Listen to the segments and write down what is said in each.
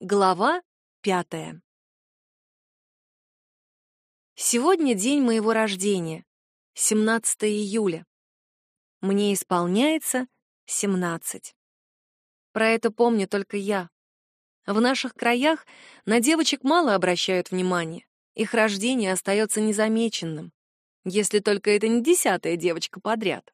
Глава пятая. Сегодня день моего рождения, 17 июля. Мне исполняется 17. Про это помню только я. В наших краях на девочек мало обращают внимания. Их рождение остается незамеченным, если только это не десятая девочка подряд.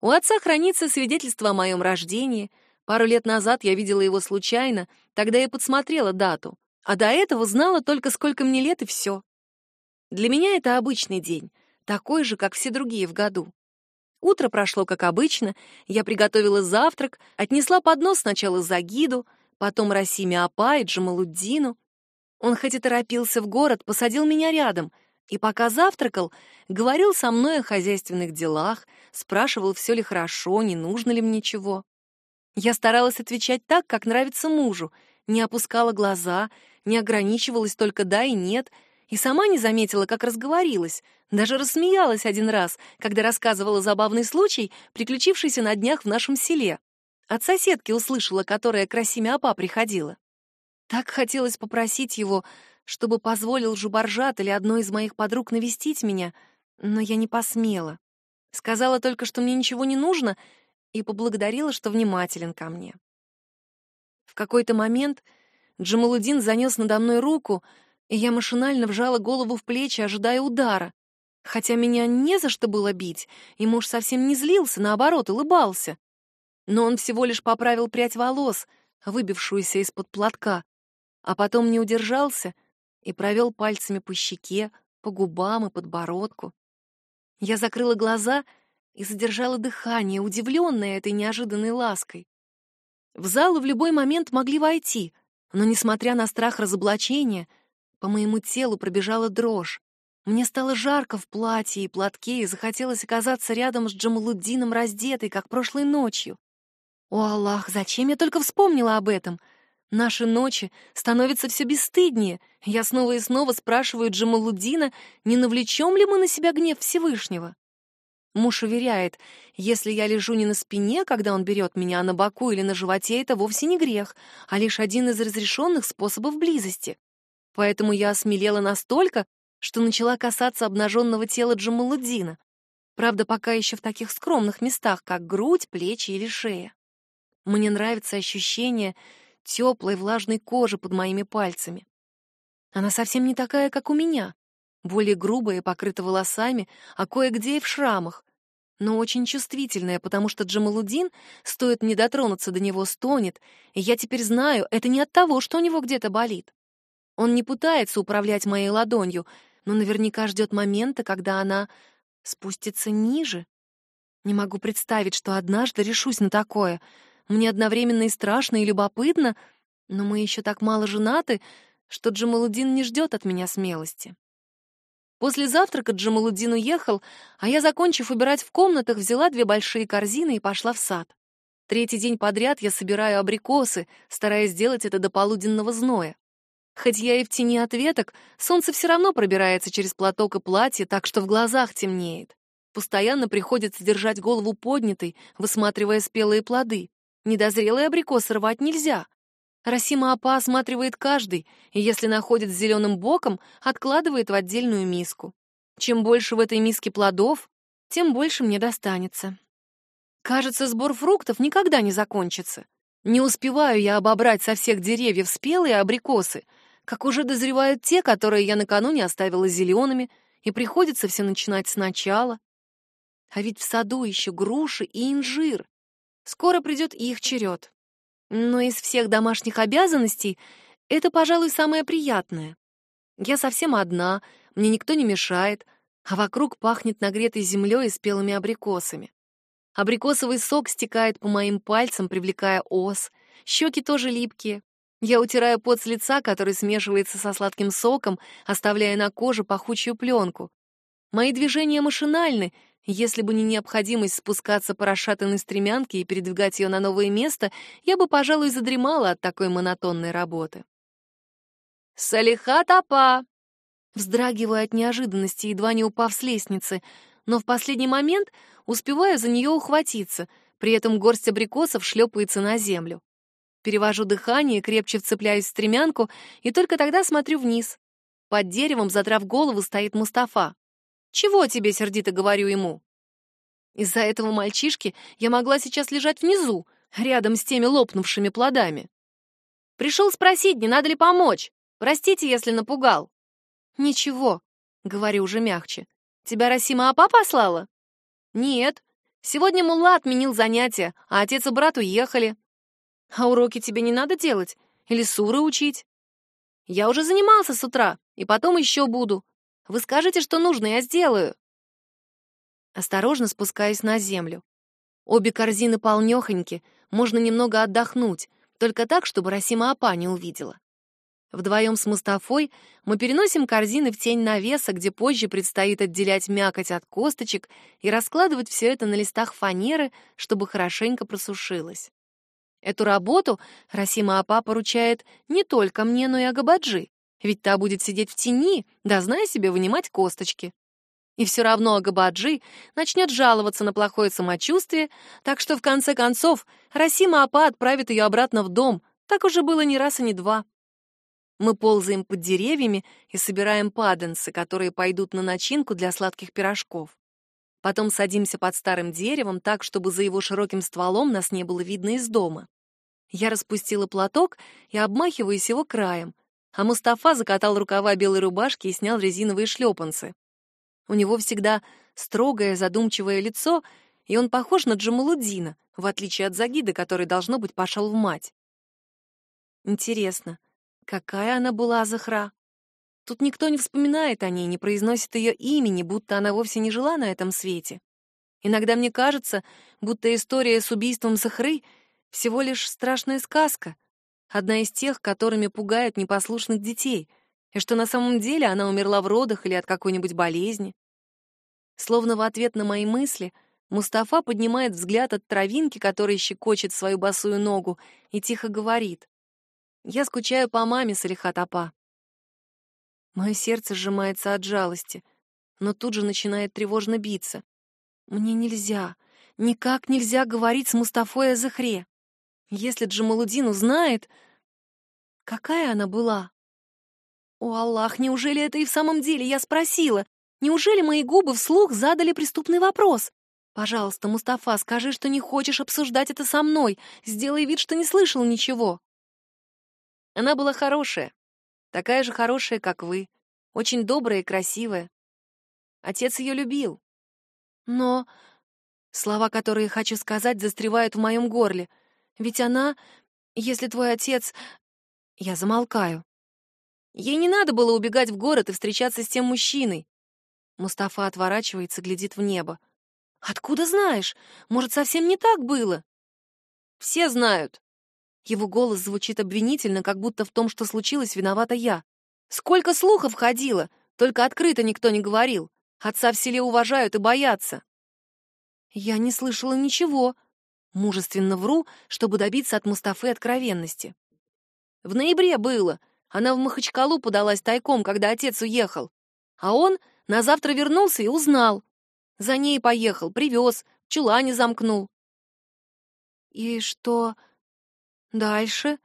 У отца хранится свидетельство о моем рождении — Пару лет назад я видела его случайно, тогда я подсмотрела дату, а до этого знала только, сколько мне лет и все. Для меня это обычный день, такой же, как все другие в году. Утро прошло как обычно, я приготовила завтрак, отнесла поднос сначала Загиду, потом Расиме Апа и Джамалуддину. Он хоть и торопился в город, посадил меня рядом — и пока завтракал, говорил со мной о хозяйственных делах, спрашивал, все ли хорошо, не нужно ли мне чего. Я старалась отвечать так, как нравится мужу, не опускала глаза, не ограничивалась только «да» и «нет», и сама не заметила, как разговорилась, даже рассмеялась один раз, когда рассказывала забавный случай, приключившийся на днях в нашем селе. От соседки услышала, которая к Расиме Апа приходила. Так хотелось попросить его, чтобы позволил Жубаржат или одной из моих подруг навестить меня, но я не посмела. Сказала только, что мне ничего не нужно, и поблагодарила, что внимателен ко мне. В какой-то момент Джамалудин занес надо мной руку, и я машинально вжала голову в плечи, ожидая удара. Хотя меня не за что было бить, и муж совсем не злился, наоборот, улыбался. Но он всего лишь поправил прядь волос, выбившуюся из-под платка, а потом не удержался и провел пальцами по щеке, по губам и подбородку. Я закрыла глаза — и задержала дыхание, удивленная этой неожиданной лаской. В залу в любой момент могли войти, но, несмотря на страх разоблачения, по моему телу пробежала дрожь. Мне стало жарко в платье и платке, и захотелось оказаться рядом с Джамалуддином раздетой, как прошлой ночью. О, Аллах, зачем я только вспомнила об этом? Наши ночи становятся все бесстыднее. Я снова и снова спрашиваю Джамалуддина, не навлечем ли мы на себя гнев Всевышнего. Муж уверяет, если я лежу не на спине, когда он берет меня, а на боку или на животе, это вовсе не грех, а лишь один из разрешенных способов близости. Поэтому я осмелела настолько, что начала касаться обнаженного тела Джамалуддина. Правда, пока еще в таких скромных местах, как грудь, плечи или шея. Мне нравится ощущение теплой влажной кожи под моими пальцами. Она совсем не такая, как у меня более грубая, покрыта волосами, а кое-где и в шрамах, но очень чувствительная, потому что Джамалудин, стоит мне дотронуться до него, стонет, и я теперь знаю, это не от того, что у него где-то болит. Он не пытается управлять моей ладонью, но наверняка ждет момента, когда она спустится ниже. Не могу представить, что однажды решусь на такое. Мне одновременно и страшно, и любопытно, но мы еще так мало женаты, что Джамалудин не ждет от меня смелости. После завтрака Джамалуддин уехал, а я, закончив убирать в комнатах, взяла две большие корзины и пошла в сад. Третий день подряд я собираю абрикосы, стараясь сделать это до полуденного зноя. Хоть я и в тени от веток, солнце все равно пробирается через платок и платье, так что в глазах темнеет. Постоянно приходится держать голову поднятой, высматривая спелые плоды. Недозрелые абрикосы рвать нельзя, Расима Апа осматривает каждый, и если находит с зеленым боком, откладывает в отдельную миску. Чем больше в этой миске плодов, тем больше мне достанется. Кажется, сбор фруктов никогда не закончится. Не успеваю я обобрать со всех деревьев спелые абрикосы, как уже дозревают те, которые я накануне оставила зелеными, и приходится все начинать сначала. А ведь в саду еще груши и инжир. Скоро придет их черед. Но из всех домашних обязанностей это, пожалуй, самое приятное. Я совсем одна, мне никто не мешает, а вокруг пахнет нагретой землей и спелыми абрикосами. Абрикосовый сок стекает по моим пальцам, привлекая ос. Щеки тоже липкие. Я утираю пот с лица, который смешивается со сладким соком, оставляя на коже пахучую пленку. Мои движения машинальны, если бы не необходимость спускаться по расшатанной стремянке и передвигать ее на новое место, я бы, пожалуй, задремала от такой монотонной работы. «Салихат апа!» Вздрагиваю от неожиданности, едва не упав с лестницы, но в последний момент успеваю за нее ухватиться, при этом горсть абрикосов шлепается на землю. Перевожу дыхание, крепче вцепляюсь в стремянку и только тогда смотрю вниз. Под деревом, задрав голову, стоит Мустафа. «Чего тебе?» — сердито говорю ему. Из-за этого мальчишки я могла сейчас лежать внизу, рядом с теми лопнувшими плодами. Пришел спросить, не надо ли помочь. Простите, если напугал. Ничего, говорю уже мягче. Тебя Расима Апа послала? Нет. Сегодня Мулла отменил занятия, а отец и брат уехали. А уроки тебе не надо делать? Или суры учить? Я уже занимался с утра, и потом еще буду. Вы скажете, что нужно, я сделаю. Осторожно спускаюсь на землю. Обе корзины полнёхоньки, можно немного отдохнуть, только так, чтобы Расима Апа не увидела. Вдвоем с Мустафой мы переносим корзины в тень навеса, где позже предстоит отделять мякоть от косточек и раскладывать все это на листах фанеры, чтобы хорошенько просушилось. Эту работу Расима Апа поручает не только мне, но и Агабаджи, ведь та будет сидеть в тени, да, зная себе, вынимать косточки. И все равно Агабаджи начнет жаловаться на плохое самочувствие, так что в конце концов Расима Апа отправит ее обратно в дом. Так уже было не раз и не два. Мы ползаем под деревьями и собираем паденцы, которые пойдут на начинку для сладких пирожков. Потом садимся под старым деревом так, чтобы за его широким стволом нас не было видно из дома. Я распустила платок и обмахиваюсь его краем, а Мустафа закатал рукава белой рубашки и снял резиновые шлепанцы. У него всегда строгое, задумчивое лицо, и он похож на Джамалуддина, в отличие от Загида, который, должно быть, пошел в мать. Интересно, какая она была Захра? Тут никто не вспоминает о ней, не произносит ее имени, будто она вовсе не жила на этом свете. Иногда мне кажется, будто история с убийством Захры всего лишь страшная сказка, одна из тех, которыми пугают непослушных детей — и что на самом деле она умерла в родах или от какой-нибудь болезни. Словно в ответ на мои мысли Мустафа поднимает взгляд от травинки, которая щекочет свою босую ногу, и тихо говорит. «Я скучаю по маме, Салихат Апа». Мое сердце сжимается от жалости, но тут же начинает тревожно биться. Мне нельзя, никак нельзя говорить с Мустафой о Захре. Если Джамалудин узнает... Какая она была? О, Аллах, неужели это и в самом деле я спросила? Неужели мои губы вслух задали преступный вопрос? Пожалуйста, Мустафа, скажи, что не хочешь обсуждать это со мной. Сделай вид, что не слышал ничего. Она была хорошая. Такая же хорошая, как вы. Очень добрая и красивая. Отец ее любил. Но слова, которые хочу сказать, застревают в моем горле. Ведь она, если твой отец... Я замолкаю. Ей не надо было убегать в город и встречаться с тем мужчиной. Мустафа отворачивается, глядит в небо. «Откуда знаешь? Может, совсем не так было?» «Все знают». Его голос звучит обвинительно, как будто в том, что случилось, виновата я. «Сколько слухов ходило, только открыто никто не говорил. Отца в селе уважают и боятся». Я не слышала ничего. Мужественно вру, чтобы добиться от Мустафы откровенности. В ноябре было — она в Махачкалу подалась тайком, когда отец уехал. А он на завтра вернулся и узнал. За ней поехал, привез, в чулане замкнул. И что дальше?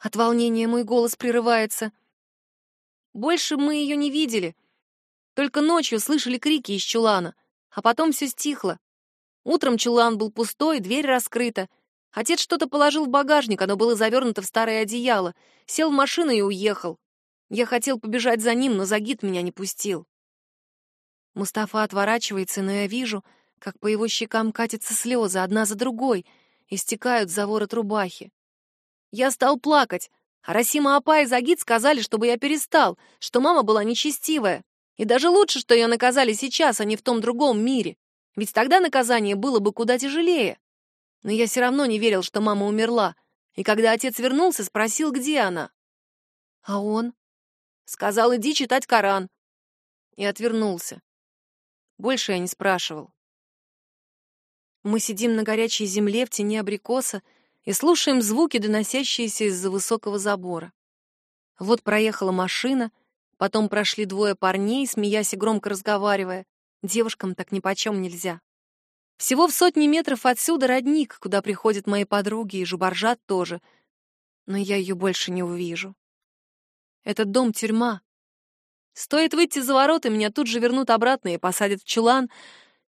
От волнения мой голос прерывается. Больше мы ее не видели. Только ночью слышали крики из чулана, а потом все стихло. Утром чулан был пустой, дверь раскрыта, Отец что-то положил в багажник, оно было завернуто в старое одеяло. Сел в машину и уехал. Я хотел побежать за ним, но Загид меня не пустил. Мустафа отворачивается, но я вижу, как по его щекам катятся слезы, одна за другой, и стекают за ворот рубахи. Я стал плакать, а Расима Апа и Загид сказали, чтобы я перестал, что мама была нечестивая. И даже лучше, что ее наказали сейчас, а не в том другом мире. Ведь тогда наказание было бы куда тяжелее. Но я все равно не верил, что мама умерла. И когда отец вернулся, спросил, где она. А он? Сказал, иди читать Коран. И отвернулся. Больше я не спрашивал. Мы сидим на горячей земле в тени абрикоса и слушаем звуки, доносящиеся из-за высокого забора. Вот проехала машина, потом прошли двое парней, смеясь и громко разговаривая. Девушкам так нипочем нельзя. Всего в сотни метров отсюда родник, куда приходят мои подруги, и Жубаржат тоже. но я ее больше не увижу. Этот дом — тюрьма. Стоит выйти за ворота, меня тут же вернут обратно и посадят в чулан,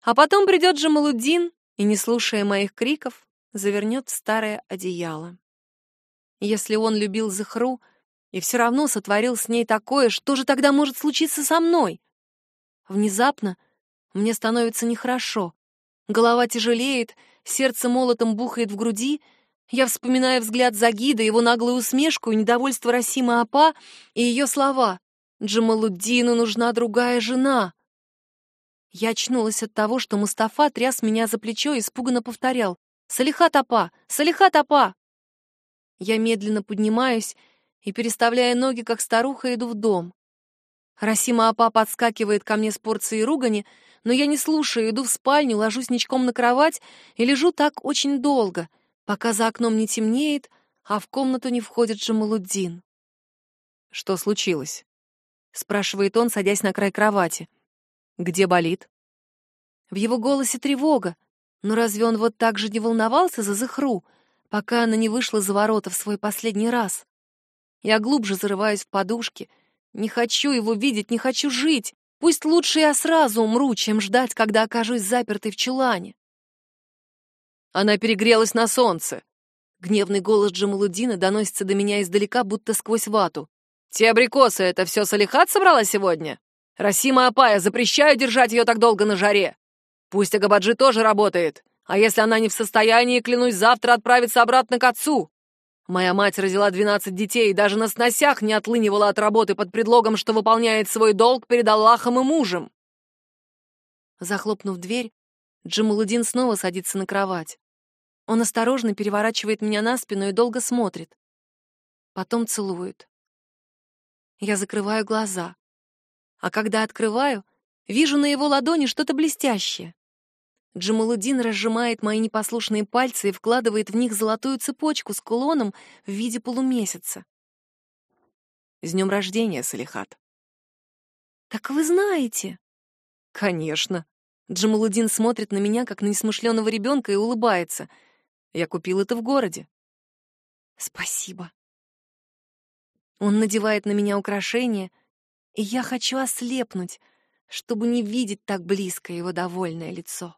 а потом придет Джамалуддин и, не слушая моих криков, завернет в старое одеяло. Если он любил Захру и все равно сотворил с ней такое, что же тогда может случиться со мной? Внезапно мне становится нехорошо. Голова тяжелеет, сердце молотом бухает в груди. Я вспоминаю взгляд Загида, его наглую усмешку и недовольство Расима Апа и ее слова. «Джамалуддину нужна другая жена». Я очнулась от того, что Мустафа тряс меня за плечо и испуганно повторял «Салихат Апа! Салихат Апа!» Я медленно поднимаюсь и, переставляя ноги, как старуха, иду в дом. Расима Апа подскакивает ко мне с порцией ругани, но я не слушаю, иду в спальню, ложусь ничком на кровать и лежу так очень долго, пока за окном не темнеет, а в комнату не входит Джамалуддин. «Что случилось?» — спрашивает он, садясь на край кровати. «Где болит?» В его голосе тревога, но разве он вот так же не волновался за Захру, пока она не вышла за ворота в свой последний раз? Я глубже зарываюсь в подушки. Не хочу его видеть, не хочу жить. Пусть лучше я сразу умру, чем ждать, когда окажусь запертой в чулане. Она перегрелась на солнце. Гневный голос Джамалудина доносится до меня издалека, будто сквозь вату. «Те абрикосы — это все Салихат собрала сегодня? Расима Апая, запрещаю держать ее так долго на жаре. Пусть Агабаджи тоже работает, а если она не в состоянии, клянусь, завтра отправиться обратно к отцу. Моя мать родила 12 детей и даже на сносях не отлынивала от работы под предлогом, что выполняет свой долг перед Аллахом и мужем. Захлопнув дверь, Джамалудин снова садится на кровать. Он осторожно переворачивает меня на спину и долго смотрит. Потом целует. Я закрываю глаза. А когда открываю, вижу на его ладони что-то блестящее. Джамалудин разжимает мои непослушные пальцы и вкладывает в них золотую цепочку с кулоном в виде полумесяца. «С днем рождения, Салихат!» «Так вы знаете?» «Конечно!» Джамалудин смотрит на меня, как на несмышленого ребенка, и улыбается. «Я купил это в городе». «Спасибо». Он надевает на меня украшения, и я хочу ослепнуть, чтобы не видеть так близко его довольное лицо.